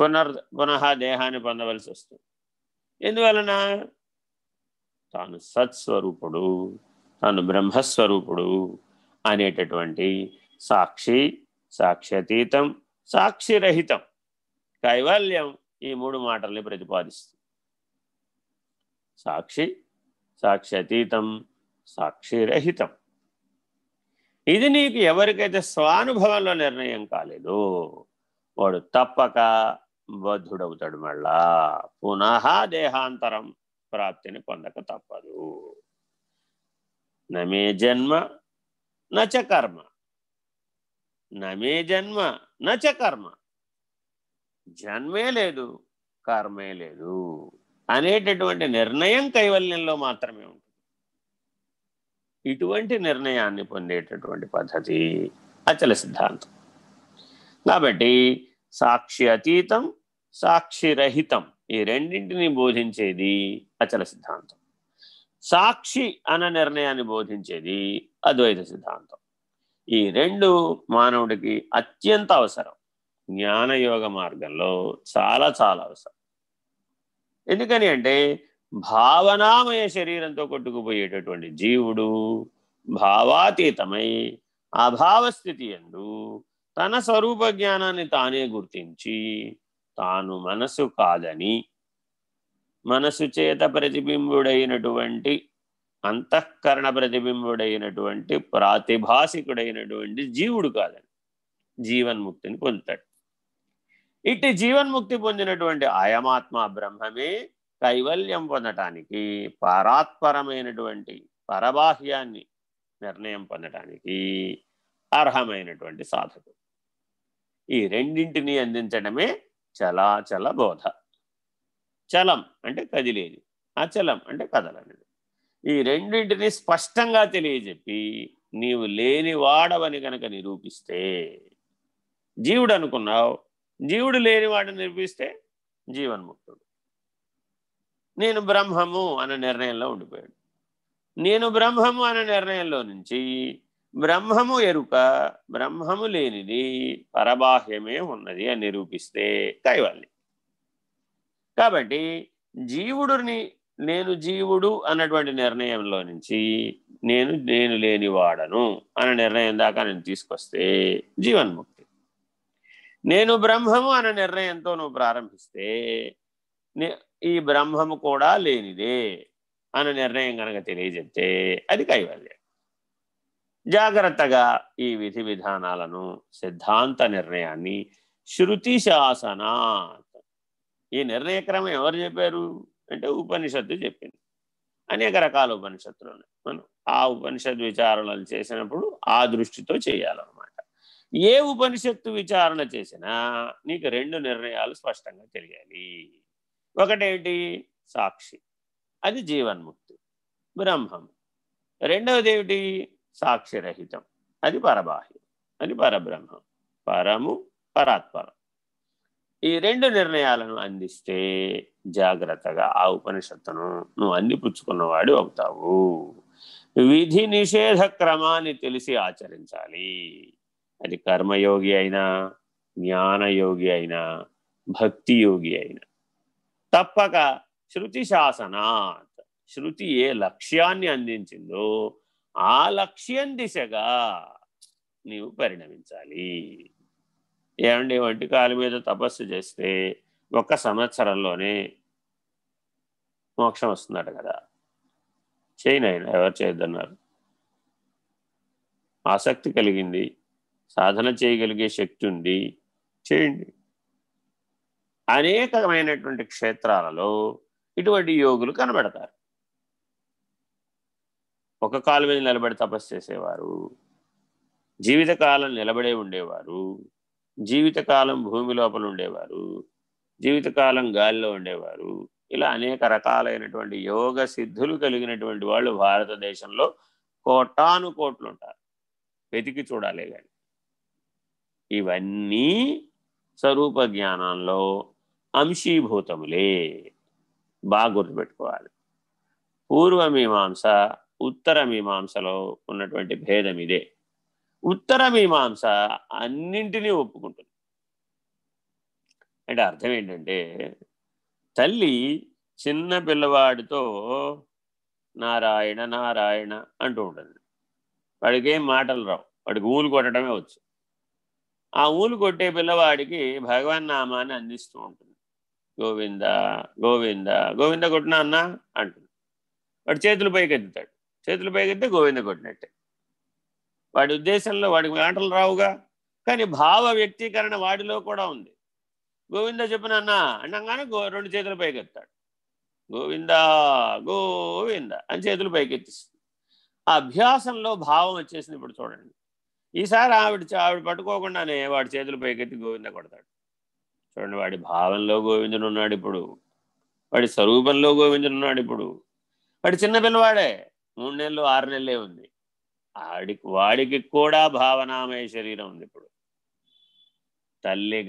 పునర్ పునః దేహాన్ని పొందవలసి వస్తుంది. ఎందువలన? తాను సత్స్వరూపుడు తాను బ్రహ్మస్వరూపుడు అనేటటువంటి సాక్షి సాక్ష్యతీతం సాక్షిరహితం కైవల్యం ఈ మూడు మాటల్ని ప్రతిపాదిస్తుంది. సాక్షి సాక్ష్యతీతం సాక్షిరహితం. ఇది నీకు ఎవరికైతే స్వానుభవంలో నిర్ణయం కాలేదో వాడు తప్పక బద్ధుడవుతాడు మళ్ళా. పునః దేహాంతరం ప్రాప్తిని పొందక తప్పదు. నమే జన్మ నచ కర్మ. నమే జన్మ నచ కర్మ. జన్మే లేదు కర్మే లేదు అనేటటువంటి నిర్ణయం కైవల్యంలో మాత్రమే ఉంటుంది. ఇటువంటి నిర్ణయాన్ని పొందేటటువంటి పద్ధతి అచల సిద్ధాంతం. కాబట్టి సాక్షి అతీతం సాక్షిరహితం. ఈ రెండింటిని బోధించేది అచల సిద్ధాంతం. సాక్షి అన్న నిర్ణయాన్ని బోధించేది అద్వైత సిద్ధాంతం. ఈ రెండు మానవుడికి అత్యంత అవసరం. జ్ఞానయోగ మార్గంలో చాలా చాలా అవసరం. ఎందుకని అంటే భావనామయ శరీరంతో కొట్టుకుపోయేటటువంటి జీవుడు భావాతీతమై అభావస్థితి ఎందు తన స్వరూప జ్ఞానాన్ని తానే గుర్తించి తాను మనసు కాదని మనసు చేత ప్రతిబింబుడైనటువంటి అంతఃకరణ ప్రతిబింబుడైనటువంటి ప్రాతిభాసికుడైనటువంటి జీవుడు కాదని జీవన్ముక్తిని పొందుతాడు. ఇట్టి జీవన్ముక్తి పొందినటువంటి అయమాత్మ బ్రహ్మమే కైవల్యం పొందటానికి పరాత్పరమైనటువంటి పరబాహ్యాన్ని నిర్ణయం పొందటానికి అర్హమైనటువంటి సాధకు ఈ రెండింటిని అందించడమే చలాచల బోధ. చలం అంటే కదిలేది అచలం అంటే కదలనిది. ఈ రెండింటిని స్పష్టంగా తెలియజెప్పి నీవు లేని వాడవని కనుక నిరూపిస్తే జీవుడు అనుకున్నావు జీవుడు లేనివాడని నిరూపిస్తే జీవన్ముక్తుడు. నేను బ్రహ్మము అనే నిర్ణయంలో ఉండిపోయాడు. నేను బ్రహ్మము అనే నిర్ణయంలో నుంచి బ్రహ్మము ఎరుక బ్రహ్మము లేనిది పరబాహ్యమే ఉన్నది అని నిరూపిస్తే కైవల్యం. కాబట్టి జీవుడిని నేను జీవుడు అన్నటువంటి నిర్ణయంలో నుంచి నేను నేను లేనివాడను అన్న నిర్ణయం దాకా నేను తీసుకొస్తే జీవన్ముక్తి. నేను బ్రహ్మము అన్న నిర్ణయంతో నువ్వు ప్రారంభిస్తే ఈ బ్రహ్మము కూడా లేనిదే అన్న నిర్ణయం కనుక తెలియజెప్తే అది కైవల్యం. జాగ్రత్తగా ఈ విధి విధానాలను సిద్ధాంత నిర్ణయాన్ని శృతి శాసనాత్ ఈ నిర్ణయక్రమం ఎవరు చెప్పారు? అంటే ఉపనిషత్తు చెప్పింది. అనేక రకాల ఉపనిషత్తులు ఉన్నాయి. మనం ఆ ఉపనిషత్ విచారణలు చేసినప్పుడు ఆ దృష్టితో చేయాలన్నమాట. ఏ ఉపనిషత్తు విచారణ చేసినా నీకు రెండు నిర్ణయాలు స్పష్టంగా తెలియాలి. ఒకటేంటి? సాక్షి. అది జీవన్ముక్తి. బ్రహ్మం రెండవది ఏమిటి సాక్షిరహితం అది పరబాహ్యం. అది పరబ్రహ్మం. పరము పరాత్పరం. ఈ రెండు నిర్ణయాలను అందిస్తే జాగ్రత్తగా ఆ ఉపనిషత్తును నువ్వు అందిపుచ్చుకున్నవాడు అవుతావు. విధి నిషేధ క్రమాన్ని తెలిసి ఆచరించాలి. అది కర్మయోగి అయినా జ్ఞానయోగి అయినా భక్తి యోగి అయినా. తప్పక శృతి శాసనాత్ శృతి ఏ లక్ష్యాన్ని అందించిందో ఆ లక్ష్యం దిశగా నీవు పరిణమించాలి. ఏమండి? వంటి కాలు మీద తపస్సు చేస్తే ఒక్క సంవత్సరంలోనే మోక్షం వస్తుందట కదా. చేయనైనా ఎవరు చేయొద్దన్నారు? ఆసక్తి కలిగింది. సాధన చేయగలిగే శక్తి ఉంది. చేయండి. అనేకమైనటువంటి క్షేత్రాలలో ఇటువంటి యోగులు కనబడతారు. ఒక కాలు మీద నిలబడి తపస్సు చేసేవారు. జీవితకాలం నిలబడే ఉండేవారు. జీవితకాలం భూమి లోపల ఉండేవారు. జీవితకాలం గాలిలో ఉండేవారు. ఇలా అనేక రకాలైనటువంటి యోగ సిద్ధులు కలిగినటువంటి వాళ్ళు భారతదేశంలో కోటాను కోట్లు ఉంటారు. వెతికి చూడాలి కానీ ఇవన్నీ స్వరూప జ్ఞానంలో అంశీభూతములే. బాగా గుర్తుపెట్టుకోవాలి. పూర్వమీమాంస ఉత్తర మీమాంసలో ఉన్నటువంటి భేదం ఇదే. ఉత్తర మీమాంస అన్నింటినీ ఒప్పుకుంటుంది. అంటే అర్థం ఏంటంటే తల్లి చిన్న పిల్లవాడితో నారాయణ నారాయణ అంటూ ఉంటుంది. వాడికి ఏం మాటలు రావు. వాడికి ఊలు కొట్టడమే వచ్చు. ఆ ఊలు కొట్టే పిల్లవాడికి భగవాన్ నామాన్ని అందిస్తూ ఉంటుంది. గోవింద గోవింద గోవింద కొట్టినా అన్న అంటుంది. వాడు చేతులు పైకి ఎత్తుతాడు చేతులు పైకెత్తే గోవింద కొట్టినట్టే. వాడి ఉద్దేశంలో వాడికి మాటలు రావుగా కానీ భావ వ్యక్తీకరణ వాడిలో కూడా ఉంది. గోవింద చెప్పిన అన్న అనగానే గో రెండు చేతులు పైకెత్తాడు. గోవింద గోవింద అని చేతులు పైకెత్తిస్తుంది. ఆ అభ్యాసంలో భావం వచ్చేసింది ఇప్పుడు చూడండి. ఈసారి ఆవిడ ఆవిడ పట్టుకోకుండానే వాడి చేతులు పైకెత్తి గోవింద కొడతాడు. చూడండి వాడి భావంలో గోవిందుడు ఉన్నాడు ఇప్పుడు. వాడి స్వరూపంలో గోవిందుడు ఉన్నాడు ఇప్పుడు. వాడి చిన్న పిల్లవాడే. మూడు నెలలు ఆరు నెలలే ఉంది. ఆడికి వాడికి కూడా భావనామయ శరీరం ఉంది ఇప్పుడు. తల్లి